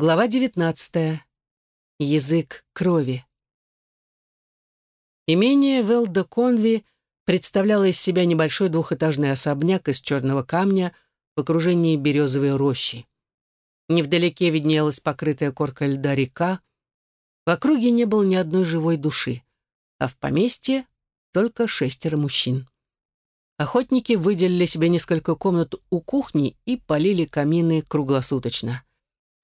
Глава 19. Язык крови. Имение Велда-Конви представляло из себя небольшой двухэтажный особняк из черного камня в окружении березовой рощи. Невдалеке виднелась покрытая коркой льда река. В округе не было ни одной живой души, а в поместье только шестеро мужчин. Охотники выделили себе несколько комнат у кухни и полили камины круглосуточно.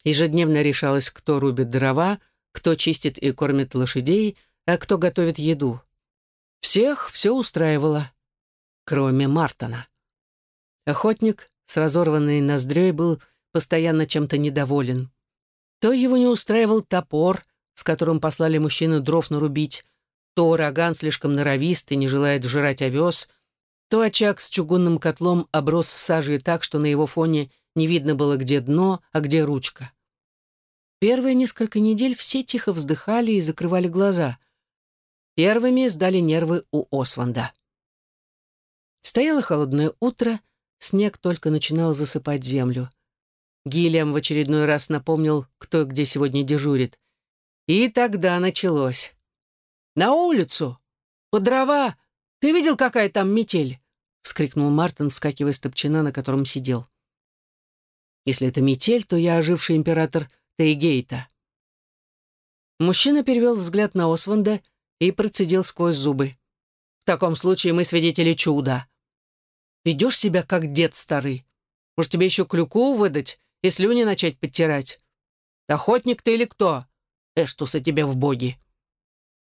Ежедневно решалось, кто рубит дрова, кто чистит и кормит лошадей, а кто готовит еду. Всех все устраивало, кроме Мартона. Охотник с разорванной ноздрёй был постоянно чем-то недоволен. То его не устраивал топор, с которым послали мужчину дров нарубить, то ураган слишком норовист и не желает жрать овес, то очаг с чугунным котлом оброс сажей так, что на его фоне не видно было, где дно, а где ручка. Первые несколько недель все тихо вздыхали и закрывали глаза. Первыми сдали нервы у Осванда. Стояло холодное утро, снег только начинал засыпать землю. Гильям в очередной раз напомнил, кто где сегодня дежурит. И тогда началось. «На улицу! По дрова! Ты видел, какая там метель?» — вскрикнул Мартин, вскакивая с топчина, на котором сидел. «Если это метель, то я оживший император Тейгейта. Мужчина перевел взгляд на Осванда и процедил сквозь зубы. «В таком случае мы свидетели чуда. Ведешь себя, как дед старый. Может, тебе еще клюку выдать и слюни начать подтирать? Охотник ты или кто? Эштуса тебе в боги!»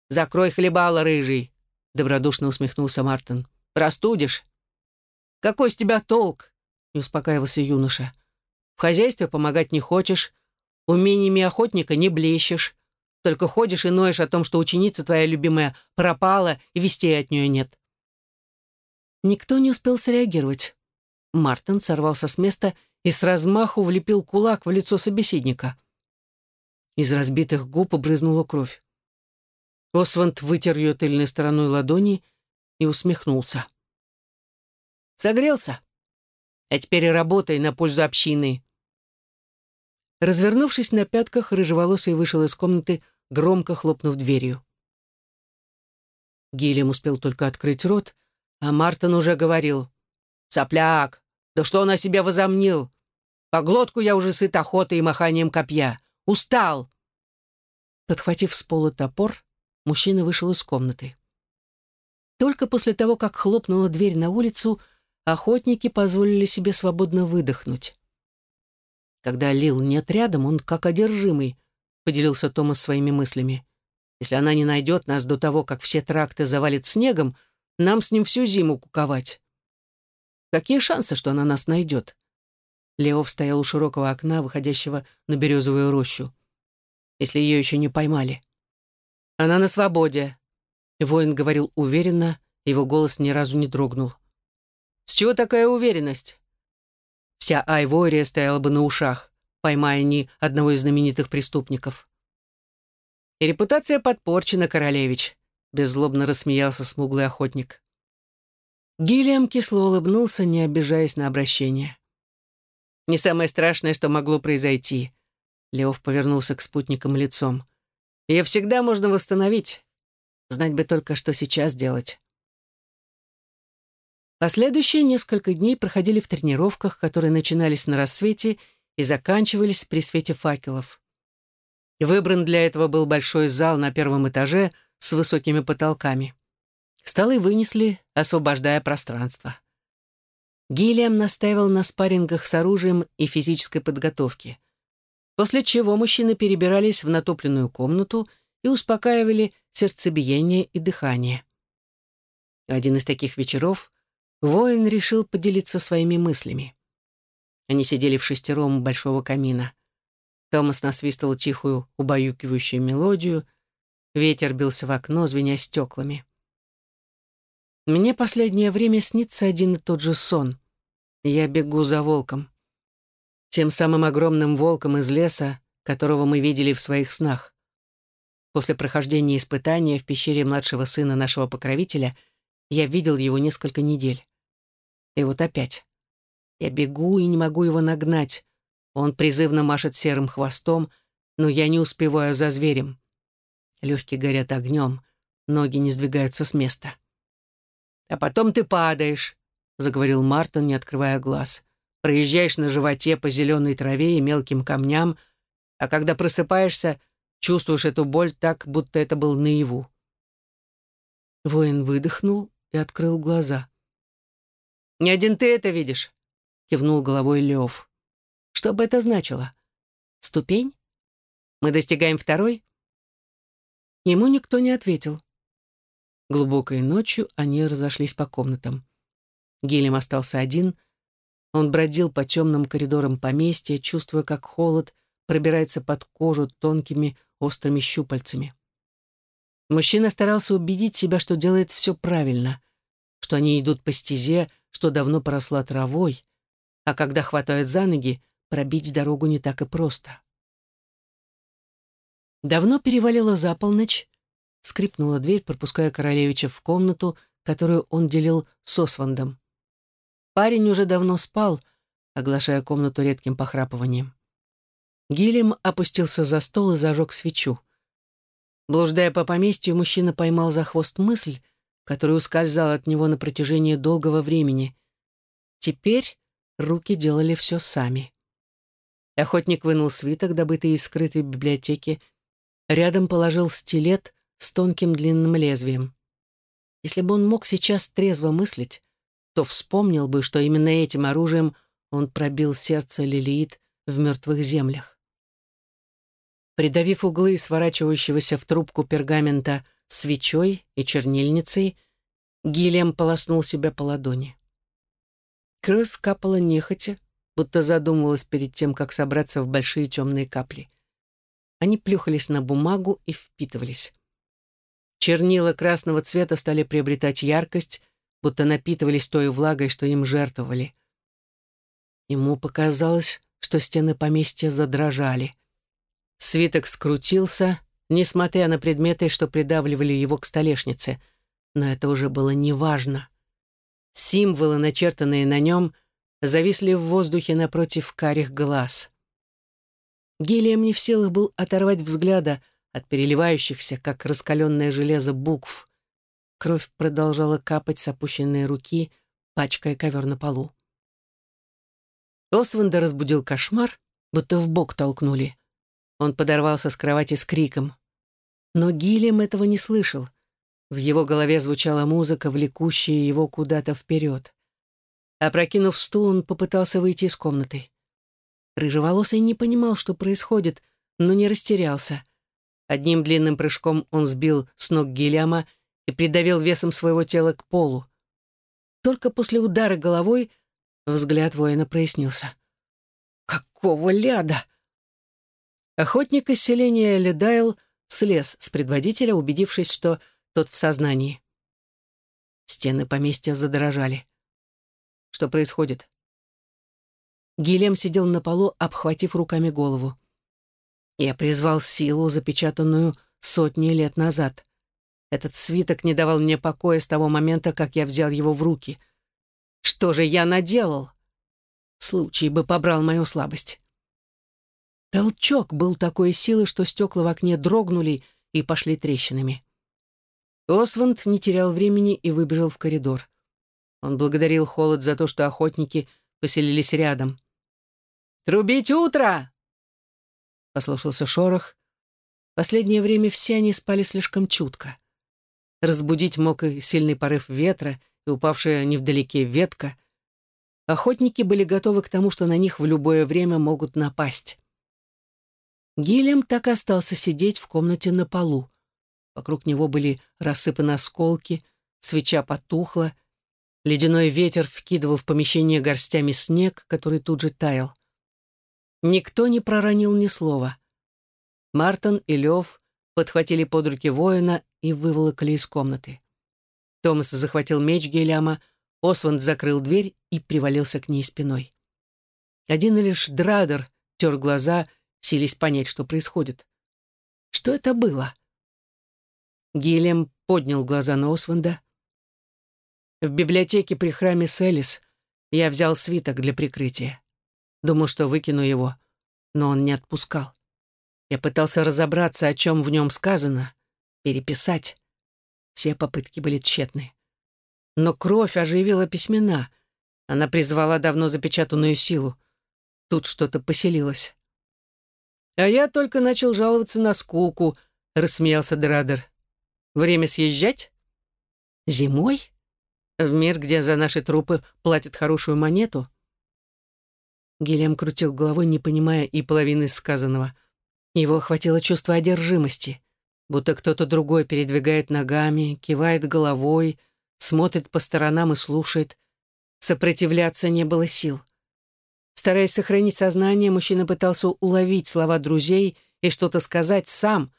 «Закрой хлебало, рыжий!» — добродушно усмехнулся Мартин. «Простудишь?» «Какой с тебя толк?» — не успокаивался юноша. «В хозяйстве помогать не хочешь, Умениями охотника не блещешь. Только ходишь и ноешь о том, что ученица твоя любимая пропала, и вестей от нее нет. Никто не успел среагировать. Мартин сорвался с места и с размаху влепил кулак в лицо собеседника. Из разбитых губ обрызнула кровь. Осванд вытер ее тыльной стороной ладони и усмехнулся. «Согрелся? А теперь работай на пользу общины. Развернувшись на пятках, рыжеволосый вышел из комнаты, громко хлопнув дверью. Гильям успел только открыть рот, а Мартин уже говорил. «Сопляк! Да что он о себе возомнил? По глотку я уже сыт охотой и маханием копья. Устал!» Подхватив с пола топор, мужчина вышел из комнаты. Только после того, как хлопнула дверь на улицу, охотники позволили себе свободно выдохнуть. Когда Лил нет рядом, он как одержимый, поделился Томас своими мыслями. Если она не найдет нас до того, как все тракты завалит снегом, нам с ним всю зиму куковать. Какие шансы, что она нас найдет? Леов стоял у широкого окна, выходящего на березовую рощу. Если ее еще не поймали. Она на свободе. Воин говорил уверенно, его голос ни разу не дрогнул. С чего такая уверенность? Вся Айвория стояла бы на ушах, поймая не одного из знаменитых преступников. «И репутация подпорчена, королевич», — беззлобно рассмеялся смуглый охотник. Гильям кисло улыбнулся, не обижаясь на обращение. «Не самое страшное, что могло произойти», — Леов повернулся к спутникам лицом. «Ее всегда можно восстановить. Знать бы только, что сейчас делать». Последующие несколько дней проходили в тренировках, которые начинались на рассвете и заканчивались при свете факелов. Выбран для этого был большой зал на первом этаже с высокими потолками. Столы вынесли, освобождая пространство. Гиллиам настаивал на спаррингах с оружием и физической подготовке. После чего мужчины перебирались в натопленную комнату и успокаивали сердцебиение и дыхание. Один из таких вечеров Воин решил поделиться своими мыслями. Они сидели в шестером у большого камина. Томас насвистывал тихую, убаюкивающую мелодию. Ветер бился в окно, звеня стеклами. Мне последнее время снится один и тот же сон. Я бегу за волком. Тем самым огромным волком из леса, которого мы видели в своих снах. После прохождения испытания в пещере младшего сына нашего покровителя я видел его несколько недель. И вот опять. Я бегу и не могу его нагнать. Он призывно машет серым хвостом, но я не успеваю за зверем. Легкие горят огнем, ноги не сдвигаются с места. «А потом ты падаешь», — заговорил Мартин, не открывая глаз. «Проезжаешь на животе по зеленой траве и мелким камням, а когда просыпаешься, чувствуешь эту боль так, будто это был наяву». Воин выдохнул и открыл глаза. «Не один ты это видишь», — кивнул головой Лев. «Что бы это значило? Ступень? Мы достигаем второй?» Ему никто не ответил. Глубокой ночью они разошлись по комнатам. Гелем остался один. Он бродил по темным коридорам поместья, чувствуя, как холод пробирается под кожу тонкими острыми щупальцами. Мужчина старался убедить себя, что делает все правильно, что они идут по стезе, что давно поросла травой, а когда хватают за ноги, пробить дорогу не так и просто. Давно перевалило за полночь, скрипнула дверь, пропуская королевича в комнату, которую он делил с Освандом. Парень уже давно спал, оглашая комнату редким похрапыванием. Гилем опустился за стол и зажег свечу. Блуждая по поместью, мужчина поймал за хвост мысль, которая ускользала от него на протяжении долгого времени. Теперь руки делали все сами. Охотник вынул свиток, добытый из скрытой библиотеки, рядом положил стилет с тонким длинным лезвием. Если бы он мог сейчас трезво мыслить, то вспомнил бы, что именно этим оружием он пробил сердце Лилиит в мертвых землях. Придавив углы сворачивающегося в трубку пергамента свечой и чернильницей, Гильям полоснул себя по ладони. Кровь капала нехотя, будто задумывалась перед тем, как собраться в большие темные капли. Они плюхались на бумагу и впитывались. Чернила красного цвета стали приобретать яркость, будто напитывались той влагой, что им жертвовали. Ему показалось, что стены поместья задрожали — Свиток скрутился, несмотря на предметы, что придавливали его к столешнице. Но это уже было неважно. Символы, начертанные на нем, зависли в воздухе напротив карих глаз. Гелием не в силах был оторвать взгляда от переливающихся, как раскаленное железо, букв. Кровь продолжала капать с опущенной руки, пачкая ковер на полу. Осванда разбудил кошмар, будто в бок толкнули. Он подорвался с кровати с криком. Но Гилем этого не слышал. В его голове звучала музыка, влекущая его куда-то вперед. Опрокинув стул, он попытался выйти из комнаты. Рыжеволосый не понимал, что происходит, но не растерялся. Одним длинным прыжком он сбил с ног Гильяма и придавил весом своего тела к полу. Только после удара головой взгляд воина прояснился. «Какого ляда!» Охотник из селения Ледайл слез с предводителя, убедившись, что тот в сознании. Стены поместья задрожали. Что происходит? Гилем сидел на полу, обхватив руками голову. Я призвал силу, запечатанную сотни лет назад. Этот свиток не давал мне покоя с того момента, как я взял его в руки. Что же я наделал? Случай бы побрал мою слабость. Толчок был такой силы, что стекла в окне дрогнули и пошли трещинами. Осванд не терял времени и выбежал в коридор. Он благодарил холод за то, что охотники поселились рядом. «Трубить утро!» Послушался шорох. Последнее время все они спали слишком чутко. Разбудить мог и сильный порыв ветра, и упавшая невдалеке ветка. Охотники были готовы к тому, что на них в любое время могут напасть. Гилем так и остался сидеть в комнате на полу. Вокруг него были рассыпаны осколки, свеча потухла, ледяной ветер вкидывал в помещение горстями снег, который тут же таял. Никто не проронил ни слова. Мартин и Лев подхватили под руки воина и выволокли из комнаты. Томас захватил меч Геляма, Осванд закрыл дверь и привалился к ней спиной. Один лишь Драдер тер глаза сились понять, что происходит. Что это было? Гилем поднял глаза на Осванда. В библиотеке при храме Селис я взял свиток для прикрытия. Думал, что выкину его, но он не отпускал. Я пытался разобраться, о чем в нем сказано, переписать. Все попытки были тщетны. Но кровь оживила письмена. Она призвала давно запечатанную силу. Тут что-то поселилось. «А я только начал жаловаться на скуку», — рассмеялся Драдер. «Время съезжать?» «Зимой? В мир, где за наши трупы платят хорошую монету?» Гильям крутил головой, не понимая и половины сказанного. Его охватило чувство одержимости, будто кто-то другой передвигает ногами, кивает головой, смотрит по сторонам и слушает. Сопротивляться не было сил. Стараясь сохранить сознание, мужчина пытался уловить слова друзей и что-то сказать сам.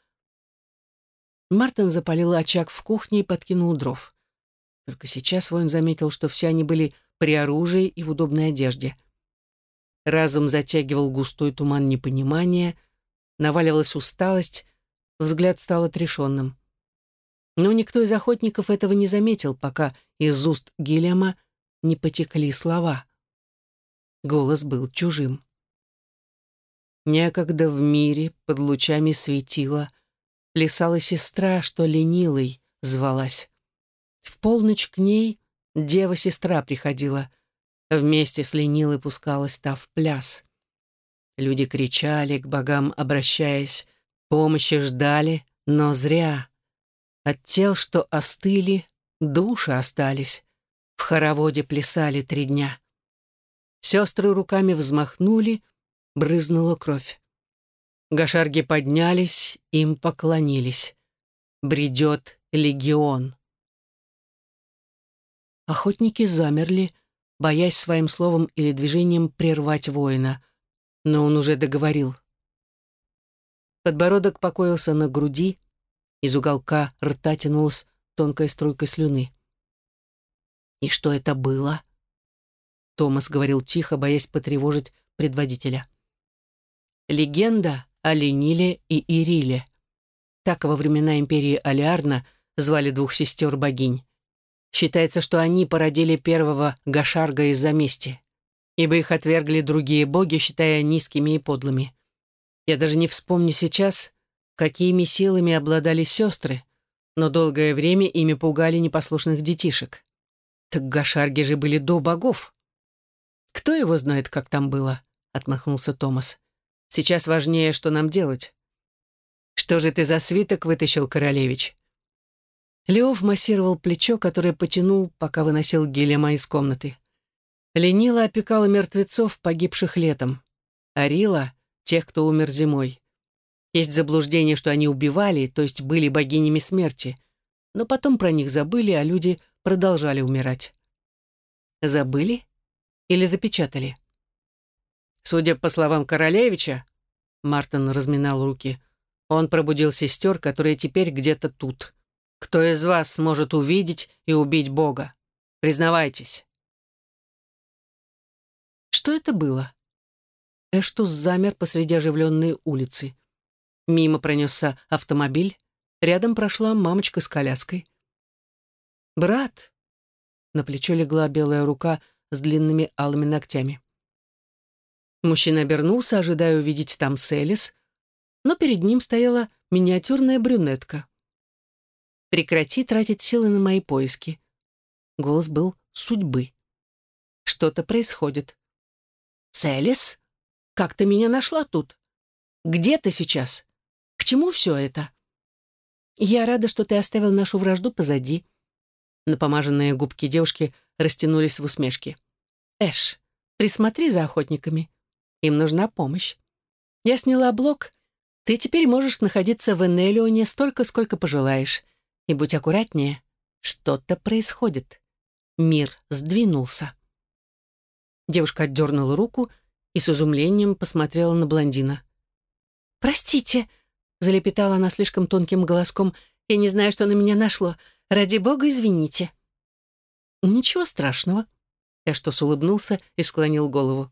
Мартин запалил очаг в кухне и подкинул дров. Только сейчас воин заметил, что все они были при оружии и в удобной одежде. Разум затягивал густой туман непонимания, наваливалась усталость, взгляд стал отрешенным. Но никто из охотников этого не заметил, пока из уст Гильяма не потекли слова. Голос был чужим. Некогда в мире под лучами светила Плясала сестра, что ленилой звалась. В полночь к ней дева-сестра приходила, Вместе с ленилой пускалась та в пляс. Люди кричали, к богам обращаясь, Помощи ждали, но зря. От тел, что остыли, души остались. В хороводе плясали три дня. Сестры руками взмахнули, брызнула кровь. Гашарги поднялись, им поклонились. Бредет легион. Охотники замерли, боясь своим словом или движением прервать воина. Но он уже договорил. Подбородок покоился на груди, из уголка рта тянулась тонкая струйка слюны. «И что это было?» Томас говорил тихо, боясь потревожить предводителя. Легенда о Лениле и Ириле. Так во времена империи Алиарна звали двух сестер-богинь. Считается, что они породили первого Гашарга из-за мести, ибо их отвергли другие боги, считая низкими и подлыми. Я даже не вспомню сейчас, какими силами обладали сестры, но долгое время ими пугали непослушных детишек. Так Гашарги же были до богов. «Кто его знает, как там было?» — отмахнулся Томас. «Сейчас важнее, что нам делать». «Что же ты за свиток вытащил, королевич?» Леов массировал плечо, которое потянул, пока выносил Гелема из комнаты. Ленила опекала мертвецов, погибших летом. Арила — тех, кто умер зимой. Есть заблуждение, что они убивали, то есть были богинями смерти. Но потом про них забыли, а люди продолжали умирать. Забыли? Или запечатали? Судя по словам Королевича, Мартин разминал руки, он пробудил сестер, которые теперь где-то тут. Кто из вас сможет увидеть и убить Бога? Признавайтесь. Что это было? Эштус замер посреди оживленной улицы. Мимо пронесся автомобиль, рядом прошла мамочка с коляской. «Брат!» На плечо легла белая рука — с длинными алыми ногтями. Мужчина обернулся, ожидая увидеть там Селис, но перед ним стояла миниатюрная брюнетка. «Прекрати тратить силы на мои поиски». Голос был судьбы. «Что-то происходит». «Селис? Как ты меня нашла тут? Где ты сейчас? К чему все это?» «Я рада, что ты оставил нашу вражду позади». Напомаженные губки девушки – растянулись в усмешке. «Эш, присмотри за охотниками. Им нужна помощь. Я сняла блок. Ты теперь можешь находиться в Энелионе столько, сколько пожелаешь. И будь аккуратнее. Что-то происходит. Мир сдвинулся». Девушка отдернула руку и с изумлением посмотрела на блондина. «Простите», — залепетала она слишком тонким голоском, «я не знаю, что на меня нашло. Ради бога, извините». «Ничего страшного». Эштос улыбнулся и склонил голову.